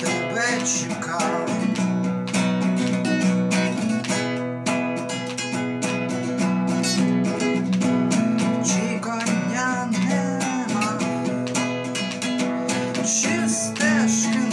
тебе чекав. Чекання нема, чи стежки.